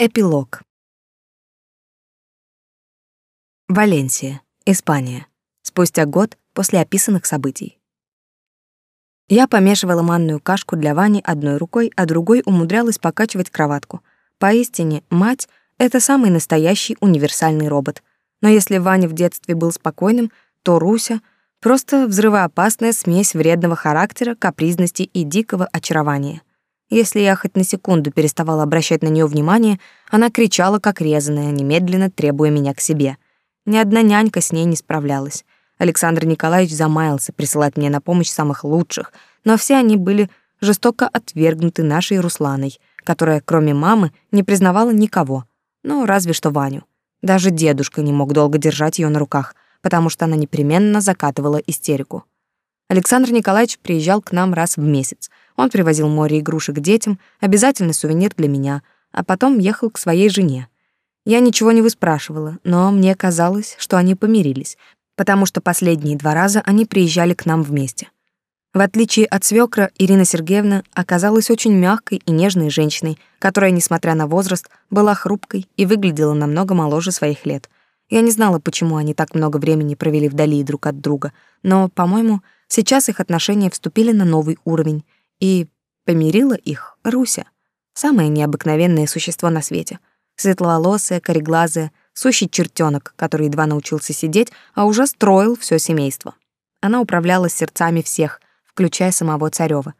Эпилог. Валенсия, Испания. Спустя год после описанных событий. Я помешивала манную кашку для Вани одной рукой, а другой умудрялась покачивать кроватку. Поистине, мать — это самый настоящий универсальный робот. Но если Ваня в детстве был спокойным, то Руся — просто взрывоопасная смесь вредного характера, капризности и дикого очарования. Если я хоть на секунду переставала обращать на нее внимание, она кричала как резаная, немедленно требуя меня к себе. Ни одна нянька с ней не справлялась. Александр Николаевич замаялся присылать мне на помощь самых лучших, но все они были жестоко отвергнуты нашей Русланой, которая, кроме мамы, не признавала никого, ну, разве что Ваню. Даже дедушка не мог долго держать ее на руках, потому что она непременно закатывала истерику. Александр Николаевич приезжал к нам раз в месяц — он привозил море игрушек детям, обязательно сувенир для меня, а потом ехал к своей жене. Я ничего не выспрашивала, но мне казалось, что они помирились, потому что последние два раза они приезжали к нам вместе. В отличие от свекра, Ирина Сергеевна оказалась очень мягкой и нежной женщиной, которая, несмотря на возраст, была хрупкой и выглядела намного моложе своих лет. Я не знала, почему они так много времени провели вдали друг от друга, но, по-моему, сейчас их отношения вступили на новый уровень — и помирила их Руся, самое необыкновенное существо на свете. Светловолосая, кореглазая, сущий чертенок, который едва научился сидеть, а уже строил все семейство. Она управляла сердцами всех, включая самого Царева.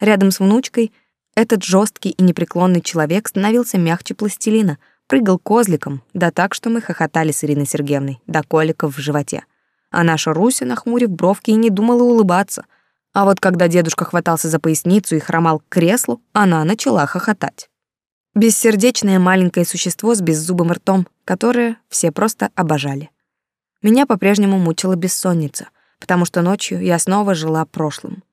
Рядом с внучкой этот жесткий и непреклонный человек становился мягче пластилина, прыгал козликом, да так, что мы хохотали с Ириной Сергеевной, до коликов в животе. А наша Руся, нахмурив бровки, и не думала улыбаться. А вот когда дедушка хватался за поясницу и хромал к креслу, она начала хохотать. Бессердечное маленькое существо с беззубым ртом, которое все просто обожали. Меня по-прежнему мучила бессонница, потому что ночью я снова жила прошлым.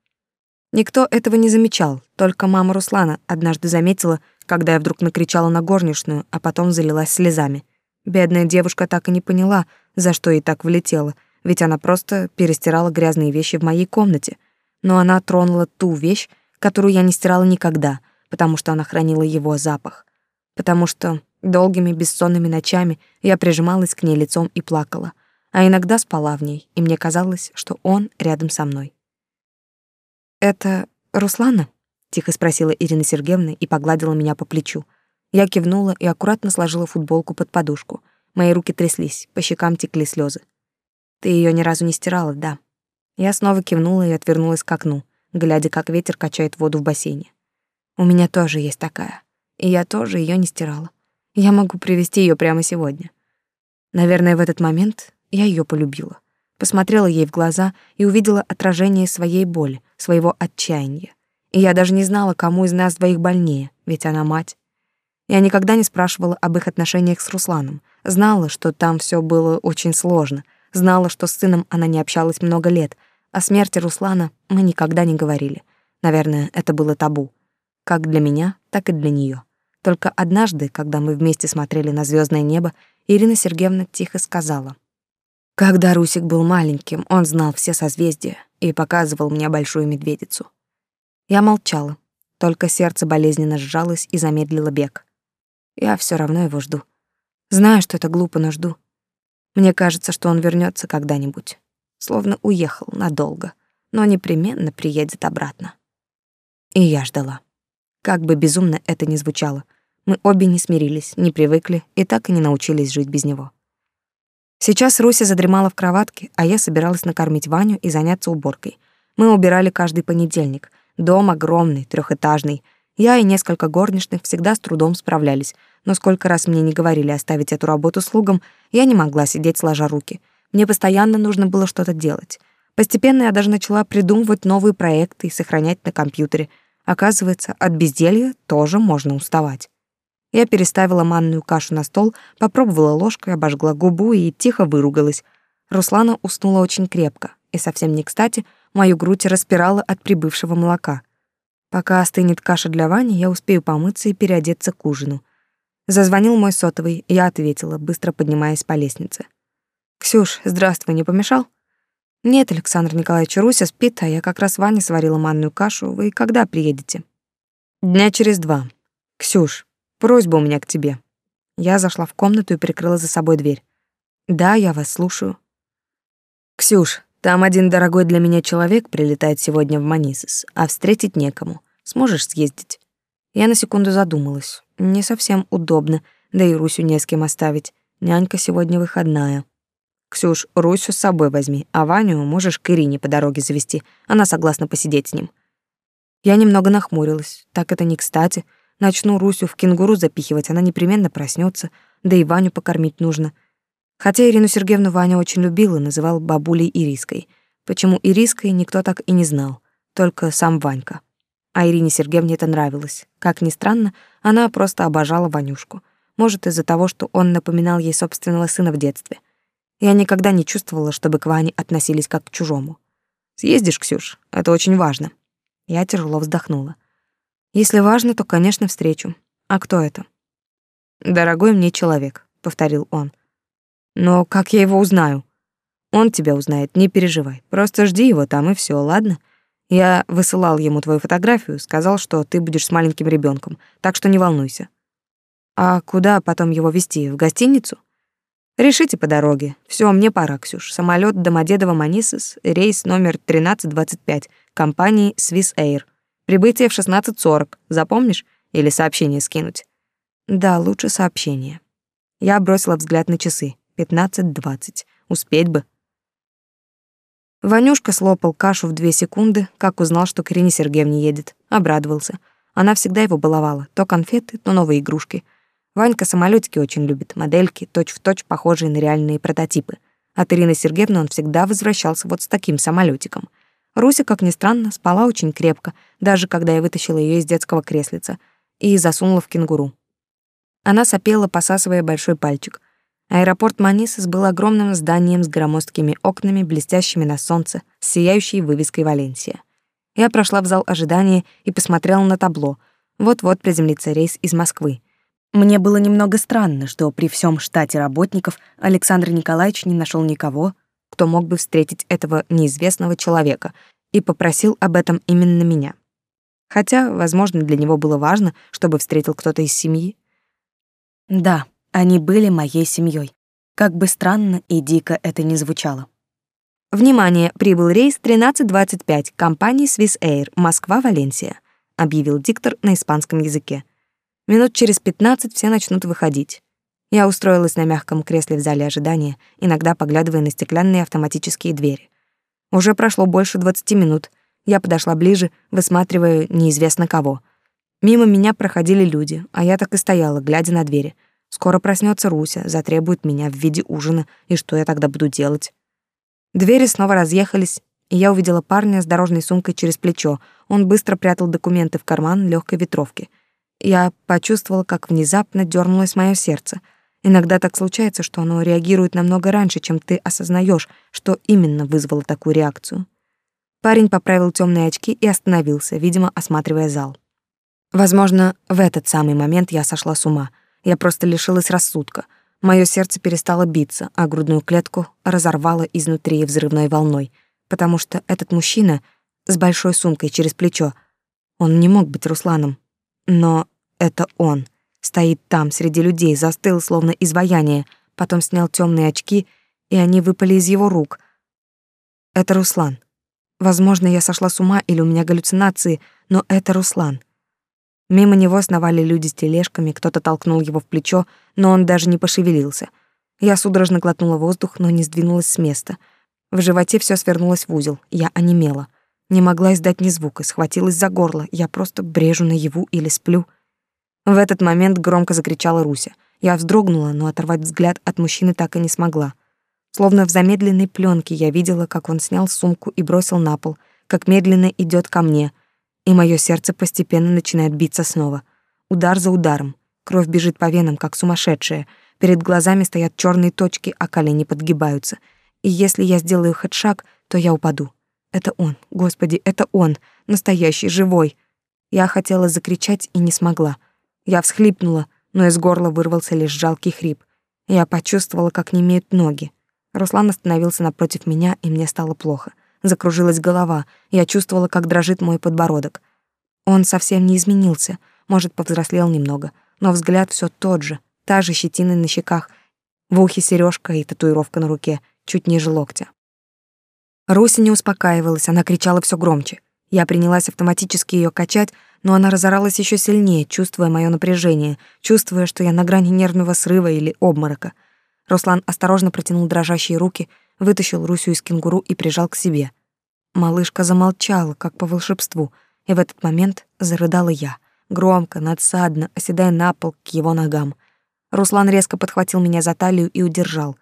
Никто этого не замечал, только мама Руслана однажды заметила, когда я вдруг накричала на горничную, а потом залилась слезами. Бедная девушка так и не поняла, за что ей так влетело, ведь она просто перестирала грязные вещи в моей комнате — но она тронула ту вещь, которую я не стирала никогда, потому что она хранила его запах. Потому что долгими бессонными ночами я прижималась к ней лицом и плакала, а иногда спала в ней, и мне казалось, что он рядом со мной. «Это Руслана?» — тихо спросила Ирина Сергеевна и погладила меня по плечу. Я кивнула и аккуратно сложила футболку под подушку. Мои руки тряслись, по щекам текли слезы. «Ты ее ни разу не стирала, да?» Я снова кивнула и отвернулась к окну, глядя, как ветер качает воду в бассейне. У меня тоже есть такая, и я тоже ее не стирала. Я могу привести ее прямо сегодня. Наверное, в этот момент я ее полюбила. Посмотрела ей в глаза и увидела отражение своей боли, своего отчаяния. И я даже не знала, кому из нас двоих больнее, ведь она мать. Я никогда не спрашивала об их отношениях с Русланом. Знала, что там все было очень сложно — Знала, что с сыном она не общалась много лет. О смерти Руслана мы никогда не говорили. Наверное, это было табу. Как для меня, так и для нее. Только однажды, когда мы вместе смотрели на звездное небо, Ирина Сергеевна тихо сказала. Когда Русик был маленьким, он знал все созвездия и показывал мне большую медведицу. Я молчала, только сердце болезненно сжалось и замедлило бег. Я все равно его жду. Знаю, что это глупо, но жду. Мне кажется, что он вернется когда-нибудь. Словно уехал надолго, но непременно приедет обратно. И я ждала. Как бы безумно это ни звучало, мы обе не смирились, не привыкли и так и не научились жить без него. Сейчас Руся задремала в кроватке, а я собиралась накормить Ваню и заняться уборкой. Мы убирали каждый понедельник. Дом огромный, трехэтажный. Я и несколько горничных всегда с трудом справлялись, но сколько раз мне не говорили оставить эту работу слугам, я не могла сидеть сложа руки. Мне постоянно нужно было что-то делать. Постепенно я даже начала придумывать новые проекты и сохранять на компьютере. Оказывается, от безделья тоже можно уставать. Я переставила манную кашу на стол, попробовала ложкой, обожгла губу и тихо выругалась. Руслана уснула очень крепко, и совсем не кстати мою грудь распирала от прибывшего молока. Пока остынет каша для Вани, я успею помыться и переодеться к ужину. Зазвонил мой сотовый, я ответила, быстро поднимаясь по лестнице. «Ксюш, здравствуй, не помешал?» «Нет, Александр Николаевич, Руся спит, а я как раз Ване сварила манную кашу. Вы когда приедете?» «Дня через два. Ксюш, просьба у меня к тебе. Я зашла в комнату и прикрыла за собой дверь. Да, я вас слушаю. Ксюш, там один дорогой для меня человек прилетает сегодня в Манисис, а встретить некому. Сможешь съездить? Я на секунду задумалась. Не совсем удобно, да и Русю не с кем оставить. Нянька сегодня выходная. Ксюш, Русю с собой возьми, а Ваню можешь к Ирине по дороге завести. Она согласна посидеть с ним. Я немного нахмурилась. Так это не кстати. Начну Русю в кенгуру запихивать, она непременно проснется, да и Ваню покормить нужно. Хотя Ирину Сергеевну Ваня очень любил и называл бабулей Ириской. Почему Ириской, никто так и не знал, только сам Ванька. А Ирине Сергеевне это нравилось. Как ни странно, она просто обожала Ванюшку. Может, из-за того, что он напоминал ей собственного сына в детстве. Я никогда не чувствовала, чтобы к Ване относились как к чужому. «Съездишь, Ксюш, это очень важно». Я тяжело вздохнула. «Если важно, то, конечно, встречу. А кто это?» «Дорогой мне человек», — повторил он. «Но как я его узнаю?» «Он тебя узнает, не переживай. Просто жди его там, и все, ладно?» Я высылал ему твою фотографию, сказал, что ты будешь с маленьким ребенком, так что не волнуйся. А куда потом его везти? В гостиницу? Решите по дороге. Все, мне пора, Ксюш. Самолет Домодедово Манисис, рейс номер 1325, компании Swiss Air. Прибытие в 16.40. Запомнишь? Или сообщение скинуть? Да, лучше сообщение. Я бросила взгляд на часы. 15.20. Успеть бы. Ванюшка слопал кашу в две секунды, как узнал, что к Ирине Сергеевне едет. Обрадовался. Она всегда его баловала. То конфеты, то новые игрушки — Ванька самолетики очень любит, модельки, точь-в-точь похожие на реальные прототипы. От Ирины Сергеевны он всегда возвращался вот с таким самолетиком. Руся, как ни странно, спала очень крепко, даже когда я вытащила ее из детского креслица и засунула в кенгуру. Она сопела, посасывая большой пальчик. Аэропорт Манисас был огромным зданием с громоздкими окнами, блестящими на солнце, с сияющей вывеской «Валенсия». Я прошла в зал ожидания и посмотрела на табло. Вот-вот приземлится рейс из Москвы. Мне было немного странно, что при всем штате работников Александр Николаевич не нашел никого, кто мог бы встретить этого неизвестного человека, и попросил об этом именно меня. Хотя, возможно, для него было важно, чтобы встретил кто-то из семьи. Да, они были моей семьей. Как бы странно и дико это ни звучало. Внимание, прибыл рейс 1325 компании Swiss Air, Москва-Валенсия, объявил диктор на испанском языке. Минут через пятнадцать все начнут выходить. Я устроилась на мягком кресле в зале ожидания, иногда поглядывая на стеклянные автоматические двери. Уже прошло больше двадцати минут. Я подошла ближе, высматривая неизвестно кого. Мимо меня проходили люди, а я так и стояла, глядя на двери. Скоро проснется Руся, затребует меня в виде ужина, и что я тогда буду делать? Двери снова разъехались, и я увидела парня с дорожной сумкой через плечо. Он быстро прятал документы в карман легкой ветровки — я почувствовала, как внезапно дернулось мое сердце. Иногда так случается, что оно реагирует намного раньше, чем ты осознаешь, что именно вызвало такую реакцию. Парень поправил темные очки и остановился, видимо, осматривая зал. Возможно, в этот самый момент я сошла с ума. Я просто лишилась рассудка. Мое сердце перестало биться, а грудную клетку разорвало изнутри взрывной волной, потому что этот мужчина с большой сумкой через плечо, он не мог быть Русланом, но это он. Стоит там, среди людей, застыл, словно изваяние, потом снял темные очки, и они выпали из его рук. Это Руслан. Возможно, я сошла с ума или у меня галлюцинации, но это Руслан. Мимо него сновали люди с тележками, кто-то толкнул его в плечо, но он даже не пошевелился. Я судорожно глотнула воздух, но не сдвинулась с места. В животе все свернулось в узел, я онемела. Не могла издать ни звука, схватилась за горло. Я просто брежу наяву или сплю. В этот момент громко закричала Руся. Я вздрогнула, но оторвать взгляд от мужчины так и не смогла. Словно в замедленной пленке я видела, как он снял сумку и бросил на пол, как медленно идет ко мне, и мое сердце постепенно начинает биться снова. Удар за ударом. Кровь бежит по венам, как сумасшедшая. Перед глазами стоят черные точки, а колени подгибаются. И если я сделаю хоть шаг, то я упаду. Это он, господи, это он, настоящий, живой. Я хотела закричать и не смогла. Я всхлипнула, но из горла вырвался лишь жалкий хрип. Я почувствовала, как немеют ноги. Руслан остановился напротив меня, и мне стало плохо. Закружилась голова, я чувствовала, как дрожит мой подбородок. Он совсем не изменился, может, повзрослел немного, но взгляд все тот же, та же щетина на щеках, в ухе сережка и татуировка на руке, чуть ниже локтя. Руся не успокаивалась, она кричала все громче. Я принялась автоматически ее качать, но она разоралась еще сильнее, чувствуя мое напряжение, чувствуя, что я на грани нервного срыва или обморока. Руслан осторожно протянул дрожащие руки, вытащил Русю из кенгуру и прижал к себе. Малышка замолчала, как по волшебству, и в этот момент зарыдала я, громко, надсадно, оседая на пол к его ногам. Руслан резко подхватил меня за талию и удержал.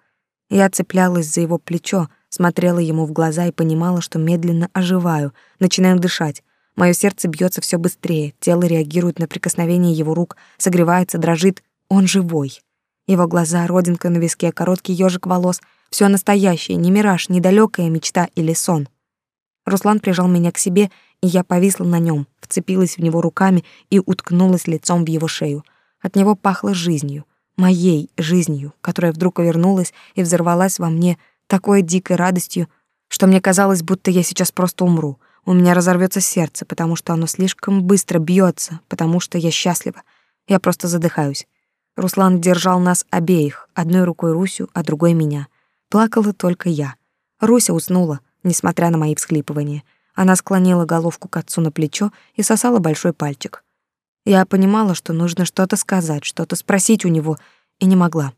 Я цеплялась за его плечо, смотрела ему в глаза и понимала, что медленно оживаю, начинаю дышать. Мое сердце бьется все быстрее, тело реагирует на прикосновение его рук, согревается, дрожит. Он живой. Его глаза, родинка на виске, короткий ежик волос — все настоящее, не мираж, не далекая мечта или сон. Руслан прижал меня к себе, и я повисла на нем, вцепилась в него руками и уткнулась лицом в его шею. От него пахло жизнью, моей жизнью, которая вдруг вернулась и взорвалась во мне такой дикой радостью, что мне казалось, будто я сейчас просто умру. У меня разорвется сердце, потому что оно слишком быстро бьется, потому что я счастлива. Я просто задыхаюсь. Руслан держал нас обеих, одной рукой Русю, а другой меня. Плакала только я. Руся уснула, несмотря на мои всхлипывания. Она склонила головку к отцу на плечо и сосала большой пальчик. Я понимала, что нужно что-то сказать, что-то спросить у него, и не могла.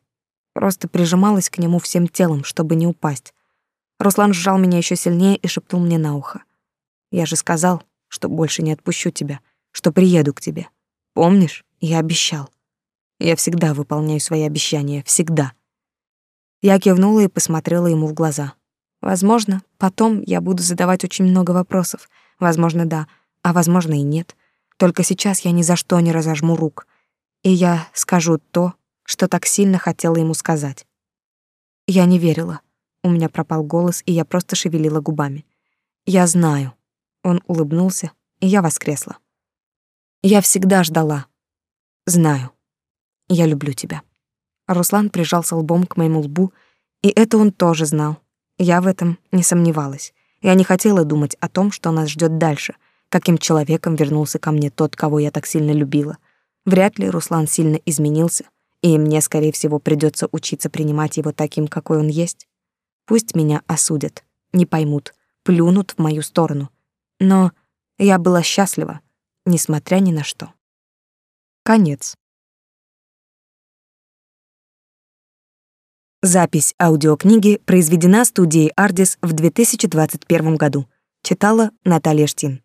Просто прижималась к нему всем телом, чтобы не упасть. Руслан сжал меня еще сильнее и шептал мне на ухо. «Я же сказал, что больше не отпущу тебя, что приеду к тебе. Помнишь? Я обещал. Я всегда выполняю свои обещания, всегда». Я кивнула и посмотрела ему в глаза. Возможно, потом я буду задавать очень много вопросов. Возможно, да, а возможно и нет. Только сейчас я ни за что не разожму рук. И я скажу то, что так сильно хотела ему сказать. Я не верила. У меня пропал голос, и я просто шевелила губами. Я знаю. Он улыбнулся, и я воскресла. Я всегда ждала. Знаю. Я люблю тебя. Руслан прижался лбом к моему лбу, и это он тоже знал. Я в этом не сомневалась. Я не хотела думать о том, что нас ждет дальше, каким человеком вернулся ко мне тот, кого я так сильно любила. Вряд ли Руслан сильно изменился, и мне, скорее всего, придется учиться принимать его таким, какой он есть. Пусть меня осудят, не поймут, плюнут в мою сторону. Но я была счастлива, несмотря ни на что. Конец. Запись аудиокниги произведена студией Ardis в 2021 году. Читала Наталья Штин.